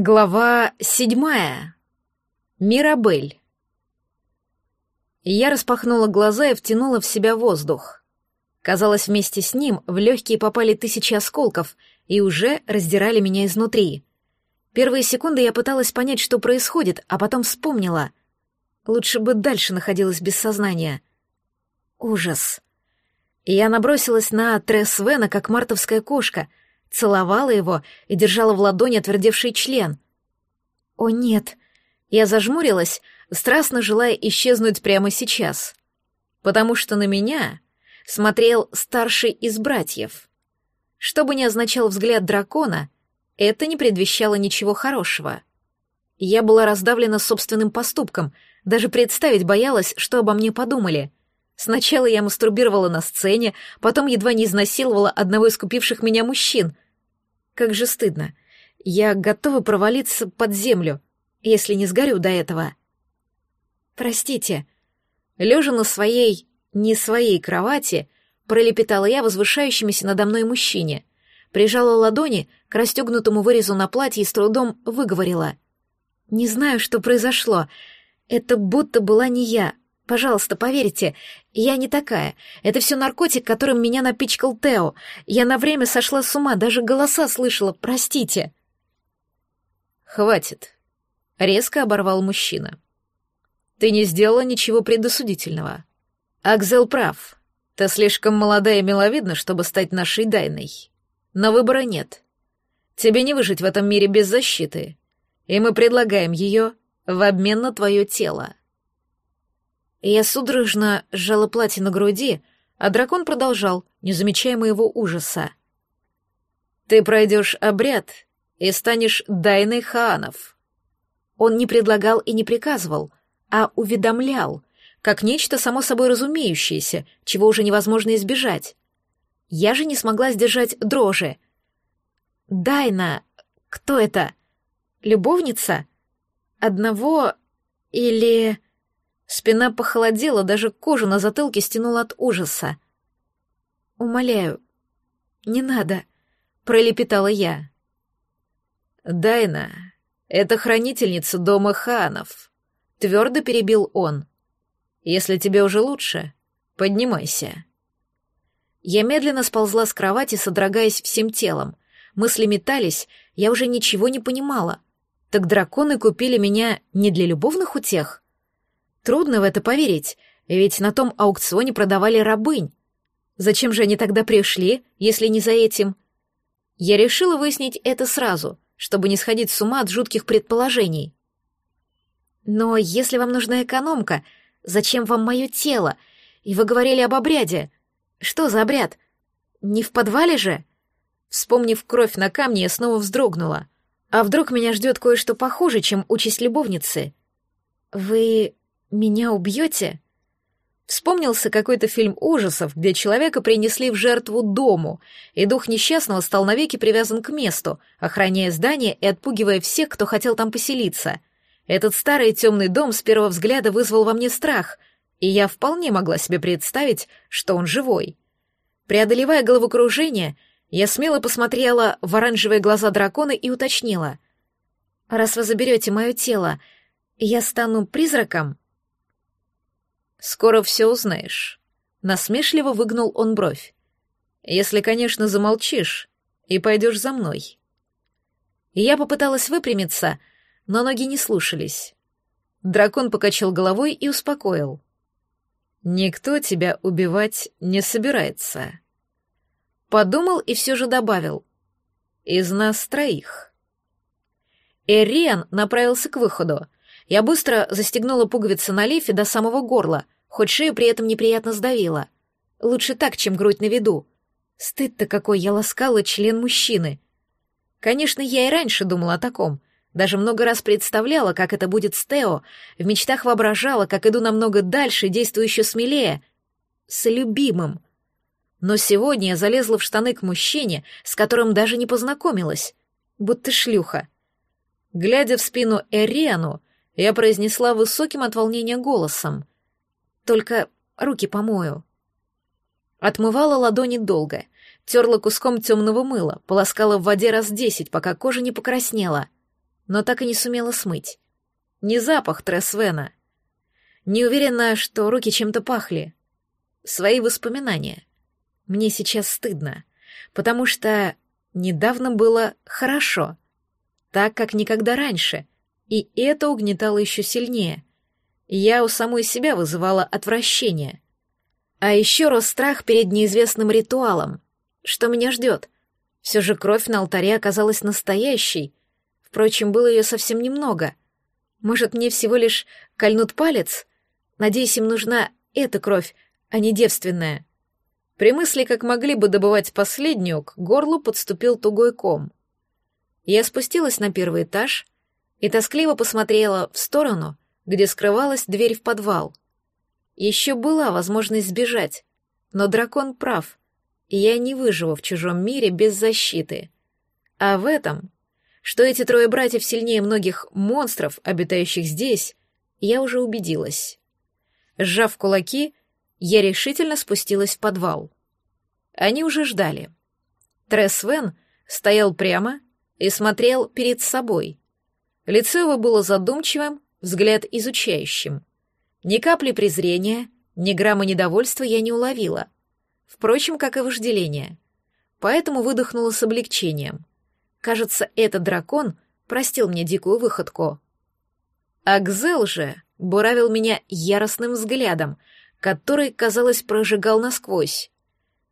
Глава седьмая. Мирабель. Я распахнула глаза и втянула в себя воздух. Казалось, вместе с ним в легкие попали тысячи осколков и уже раздирали меня изнутри. Первые секунды я пыталась понять, что происходит, а потом вспомнила. Лучше бы дальше находилась без сознания. Ужас. Я набросилась на Тресвена, как мартовская кошка — целовала его и держала в ладони отвердевший член. «О, нет!» Я зажмурилась, страстно желая исчезнуть прямо сейчас, потому что на меня смотрел старший из братьев. Что бы ни означал взгляд дракона, это не предвещало ничего хорошего. Я была раздавлена собственным поступком, даже представить боялась, что обо мне подумали. Сначала я мастурбировала на сцене, потом едва не изнасиловала одного из купивших меня мужчин. Как же стыдно. Я готова провалиться под землю, если не сгорю до этого. Простите. Лежа на своей, не своей кровати, пролепетала я возвышающимися надо мной мужчине, прижала ладони к расстегнутому вырезу на платье и с трудом выговорила. «Не знаю, что произошло. Это будто была не я. Пожалуйста, поверьте, я не такая. Это все наркотик, которым меня напичкал Тео. Я на время сошла с ума, даже голоса слышала, простите. Хватит. Резко оборвал мужчина. Ты не сделала ничего предосудительного. Акзел прав. Ты слишком молода и миловидна, чтобы стать нашей Дайной. Но выбора нет. Тебе не выжить в этом мире без защиты. И мы предлагаем ее в обмен на твое тело. Я судорожно сжала платье на груди, а дракон продолжал, не замечая моего ужаса. «Ты пройдешь обряд и станешь Дайной Хаанов». Он не предлагал и не приказывал, а уведомлял, как нечто само собой разумеющееся, чего уже невозможно избежать. Я же не смогла сдержать дрожи. «Дайна... Кто это? Любовница? Одного или...» Спина похолодела, даже кожу на затылке стянула от ужаса. «Умоляю, не надо», — пролепетала я. «Дайна, это хранительница дома ханов», — твердо перебил он. «Если тебе уже лучше, поднимайся». Я медленно сползла с кровати, содрогаясь всем телом. Мысли метались, я уже ничего не понимала. Так драконы купили меня не для любовных утех? Трудно в это поверить, ведь на том аукционе продавали рабынь. Зачем же они тогда пришли, если не за этим? Я решила выяснить это сразу, чтобы не сходить с ума от жутких предположений. Но если вам нужна экономка, зачем вам мое тело? И вы говорили об обряде. Что за обряд? Не в подвале же? Вспомнив кровь на камне, я снова вздрогнула. А вдруг меня ждет кое-что похуже, чем участь любовницы? Вы «Меня убьете?» Вспомнился какой-то фильм ужасов, где человека принесли в жертву дому, и дух несчастного стал навеки привязан к месту, охраняя здание и отпугивая всех, кто хотел там поселиться. Этот старый темный дом с первого взгляда вызвал во мне страх, и я вполне могла себе представить, что он живой. Преодолевая головокружение, я смело посмотрела в оранжевые глаза дракона и уточнила. «Раз вы заберете мое тело, я стану призраком?» Скоро все узнаешь. Насмешливо выгнул он бровь. Если, конечно, замолчишь и пойдешь за мной. я попыталась выпрямиться, но ноги не слушались. Дракон покачал головой и успокоил. «Никто тебя убивать не собирается». Подумал и все же добавил. «Из нас троих». Эриан направился к выходу, я быстро застегнула пуговицы на лифе до самого горла, хоть шею при этом неприятно сдавила. Лучше так, чем грудь на виду. Стыд-то какой, я ласкала член мужчины. Конечно, я и раньше думала о таком. Даже много раз представляла, как это будет с Тео, в мечтах воображала, как иду намного дальше, действую еще смелее. С любимым. Но сегодня я залезла в штаны к мужчине, с которым даже не познакомилась. Будто шлюха. Глядя в спину Эриану, я произнесла высоким от волнения голосом. «Только руки помою». Отмывала ладони долго, терла куском темного мыла, полоскала в воде раз десять, пока кожа не покраснела. но так и не сумела смыть. Не запах Тресвена. Не уверена, что руки чем-то пахли. Свои воспоминания. Мне сейчас стыдно, потому что недавно было хорошо, так как никогда раньше, и это угнетало еще сильнее. Я у самой себя вызывала отвращение. А еще рос страх перед неизвестным ритуалом. Что меня ждет? Все же кровь на алтаре оказалась настоящей. Впрочем, было ее совсем немного. Может, мне всего лишь кольнут палец? Надеюсь, им нужна эта кровь, а не девственная. При мысли, как могли бы добывать последнюю, к горлу подступил тугой ком. Я спустилась на первый этаж и тоскливо посмотрела в сторону, где скрывалась дверь в подвал. Еще была возможность сбежать, но дракон прав, и я не выживу в чужом мире без защиты. А в этом, что эти трое братьев сильнее многих монстров, обитающих здесь, я уже убедилась. Сжав кулаки, я решительно спустилась в подвал. Они уже ждали. Трес Вен стоял прямо и смотрел перед собой. Лицо его было задумчивым, взгляд изучающим. Ни капли презрения, ни грамма недовольства я не уловила. Впрочем, как и вожделение. Поэтому выдохнула с облегчением. Кажется, этот дракон простил мне дикую выходку. Акзел же буравил меня яростным взглядом, который, казалось, прожигал насквозь.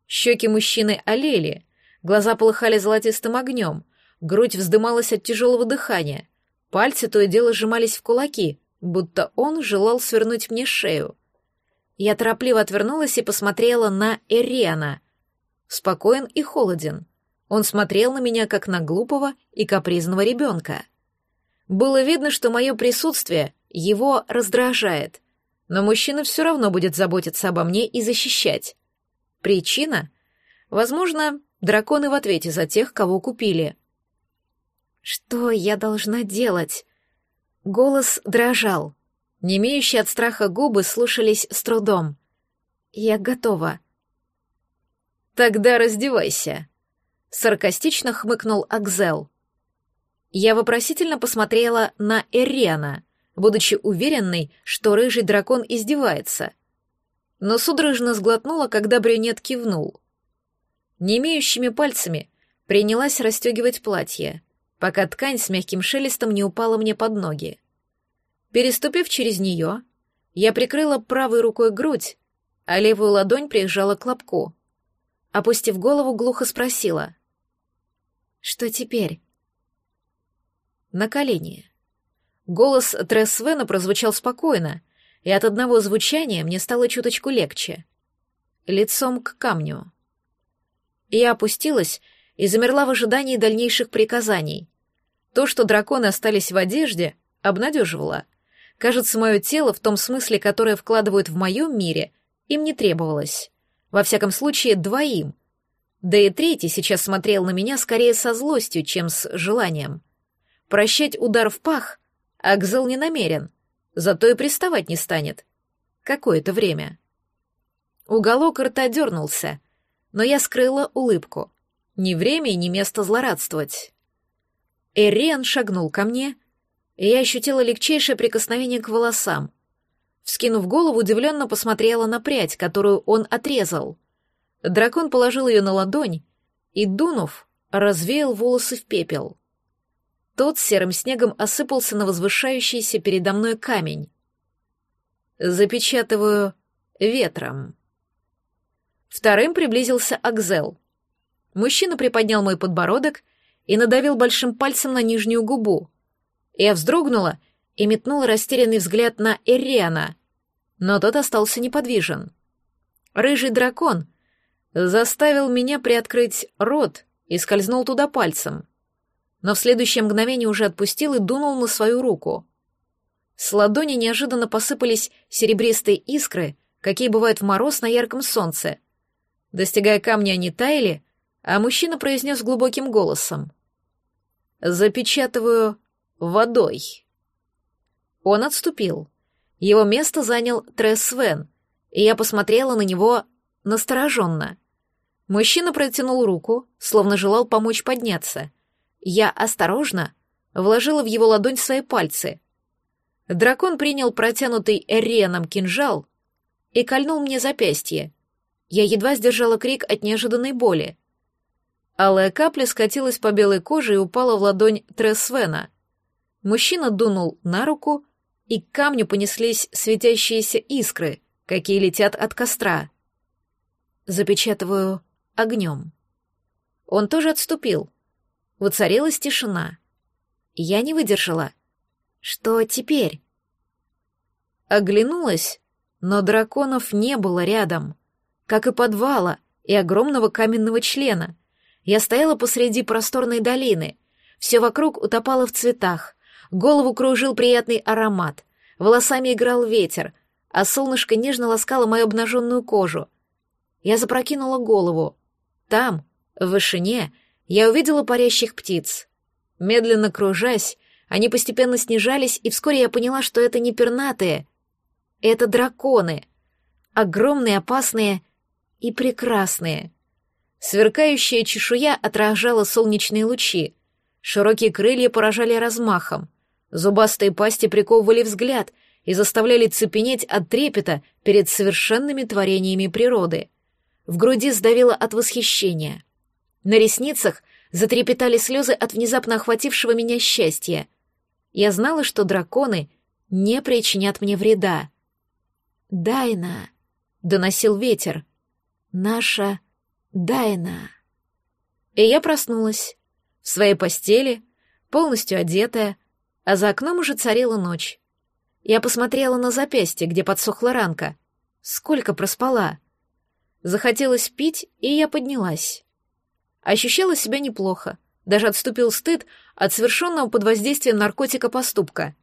Щеки мужчины олели, глаза полыхали золотистым огнем, грудь вздымалась от тяжелого дыхания, пальцы то и дело сжимались в кулаки, будто он желал свернуть мне шею. Я торопливо отвернулась и посмотрела на Эриана. Спокоен и холоден. Он смотрел на меня, как на глупого и капризного ребенка. Было видно, что мое присутствие его раздражает, но мужчина все равно будет заботиться обо мне и защищать. Причина? Возможно, драконы в ответе за тех, кого купили. «Что я должна делать?» Голос дрожал. Немеющие от страха губы слушались с трудом. «Я готова». «Тогда раздевайся», — саркастично хмыкнул Акзел. Я вопросительно посмотрела на Эриана, будучи уверенной, что рыжий дракон издевается — но судорожно сглотнула, когда брюнет кивнул. Не имеющими пальцами принялась расстегивать платье, пока ткань с мягким шелестом не упала мне под ноги. Переступив через нее, я прикрыла правой рукой грудь, а левую ладонь прижала к лобку. Опустив голову, глухо спросила. «Что теперь?» На колени. Голос Тресвена прозвучал спокойно, и от одного звучания мне стало чуточку легче. Лицом к камню. Я опустилась и замерла в ожидании дальнейших приказаний. То, что драконы остались в одежде, обнадеживало. Кажется, мое тело, в том смысле, которое вкладывают в моем мире, им не требовалось. Во всяком случае, двоим. Да и третий сейчас смотрел на меня скорее со злостью, чем с желанием. Прощать удар в пах Акзел не намерен — зато и приставать не станет. Какое-то время. Уголок рта дернулся, но я скрыла улыбку. Ни время и ни место злорадствовать. Эриан шагнул ко мне, и я ощутила легчайшее прикосновение к волосам. Вскинув голову, удивленно посмотрела на прядь, которую он отрезал. Дракон положил ее на ладонь и, дунув, развеял волосы в пепел. Тот серым снегом осыпался на возвышающийся передо мной камень. Запечатываю ветром. Вторым приблизился Акзел. Мужчина приподнял мой подбородок и надавил большим пальцем на нижнюю губу. Я вздрогнула и метнула растерянный взгляд на Эриана, но тот остался неподвижен. Рыжий дракон заставил меня приоткрыть рот и скользнул туда пальцем но в следующее мгновение уже отпустил и дунул на свою руку. С ладони неожиданно посыпались серебристые искры, какие бывают в мороз на ярком солнце. Достигая камня, они таяли, а мужчина произнес глубоким голосом. «Запечатываю водой». Он отступил. Его место занял Трес Свен, и я посмотрела на него настороженно. Мужчина протянул руку, словно желал помочь подняться — я осторожно вложила в его ладонь свои пальцы. Дракон принял протянутый Эреном кинжал и кольнул мне запястье. Я едва сдержала крик от неожиданной боли. Алая капля скатилась по белой коже и упала в ладонь Тресвена. Мужчина дунул на руку, и к камню понеслись светящиеся искры, какие летят от костра. Запечатываю огнем. Он тоже отступил. Воцарилась тишина. Я не выдержала. Что теперь? Оглянулась, но драконов не было рядом, как и подвала и огромного каменного члена. Я стояла посреди просторной долины. Все вокруг утопало в цветах. Голову кружил приятный аромат. Волосами играл ветер, а солнышко нежно ласкало мою обнаженную кожу. Я запрокинула голову. Там, в вышине, я увидела парящих птиц. Медленно кружась, они постепенно снижались, и вскоре я поняла, что это не пернатые. Это драконы. Огромные, опасные и прекрасные. Сверкающая чешуя отражала солнечные лучи. Широкие крылья поражали размахом. Зубастые пасти приковывали взгляд и заставляли цепенеть от трепета перед совершенными творениями природы. В груди сдавило от восхищения. На ресницах затрепетали слезы от внезапно охватившего меня счастья. Я знала, что драконы не причинят мне вреда. «Дайна!» — доносил ветер. «Наша Дайна!» И я проснулась. В своей постели, полностью одетая, а за окном уже царила ночь. Я посмотрела на запястье, где подсохла ранка. Сколько проспала. Захотелось пить, и я поднялась. Ощущала себя неплохо, даже отступил стыд от совершенного под воздействием наркотика поступка.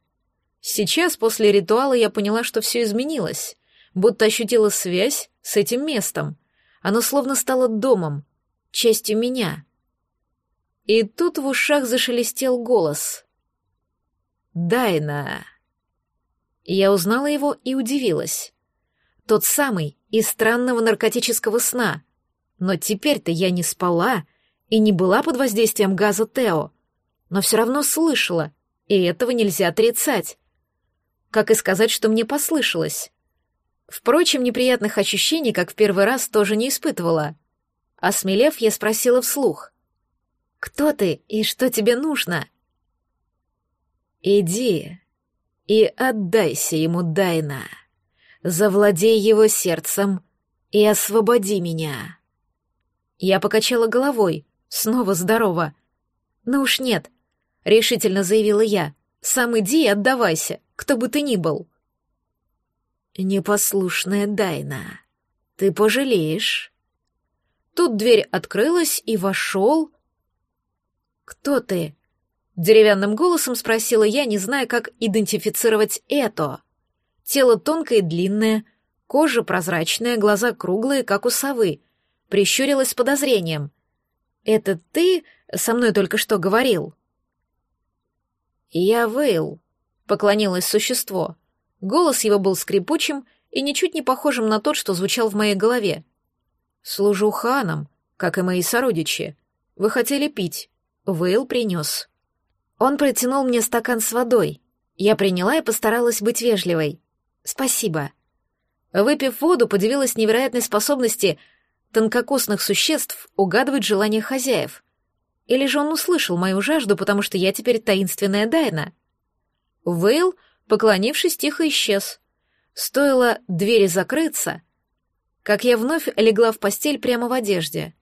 Сейчас, после ритуала, я поняла, что все изменилось, будто ощутила связь с этим местом. Оно словно стало домом, частью меня. И тут в ушах зашелестел голос. «Дайна!» Я узнала его и удивилась. Тот самый из странного наркотического сна. Но теперь-то я не спала и не была под воздействием газа Тео, но все равно слышала, и этого нельзя отрицать. Как и сказать, что мне послышалось. Впрочем, неприятных ощущений, как в первый раз, тоже не испытывала. Осмелев, я спросила вслух. «Кто ты и что тебе нужно?» «Иди и отдайся ему, Дайна. Завладей его сердцем и освободи меня». Я покачала головой, Снова здорово. Ну уж нет, решительно заявила я. Сам иди и отдавайся, кто бы ты ни был. Непослушная Дайна, ты пожалеешь. Тут дверь открылась, и вошел... «Кто ты?» — деревянным голосом спросила я, не зная, как идентифицировать это. Тело тонкое и длинное, кожа прозрачная, глаза круглые, как у совы. Прищурилась с подозрением. «Это ты со мной только что говорил?» «Я Вейл», — поклонилось существо. Голос его был скрипучим и ничуть не похожим на тот, что звучал в моей голове. «Служу ханам, как и мои сородичи. Вы хотели пить. Вейл принес». Он протянул мне стакан с водой. Я приняла и постаралась быть вежливой. «Спасибо». Выпив воду, подивилась невероятной способности тонкокосных существ угадывать желания хозяев. Или же он услышал мою жажду, потому что я теперь таинственная Дайна? Вейл, поклонившись, тихо исчез. Стоило двери закрыться, как я вновь легла в постель прямо в одежде.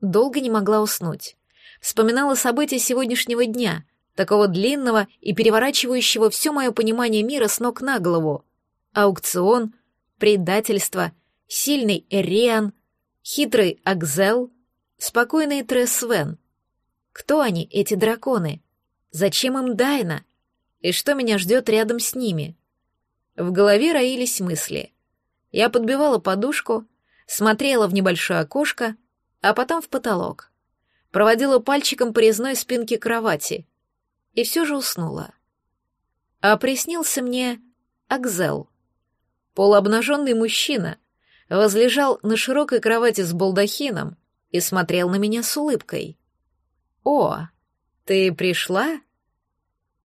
Долго не могла уснуть. Вспоминала события сегодняшнего дня, такого длинного и переворачивающего все мое понимание мира с ног на голову. Аукцион, предательство, сильный Эриан, Хитрый Акзел, спокойный Тресвен. Кто они, эти драконы? Зачем им Дайна? И что меня ждет рядом с ними? В голове роились мысли. Я подбивала подушку, смотрела в небольшое окошко, а потом в потолок. Проводила пальчиком по резной спинке кровати. И все же уснула. А приснился мне Акзел. Полуобнаженный мужчина — возлежал на широкой кровати с балдахином и смотрел на меня с улыбкой. «О, ты пришла?»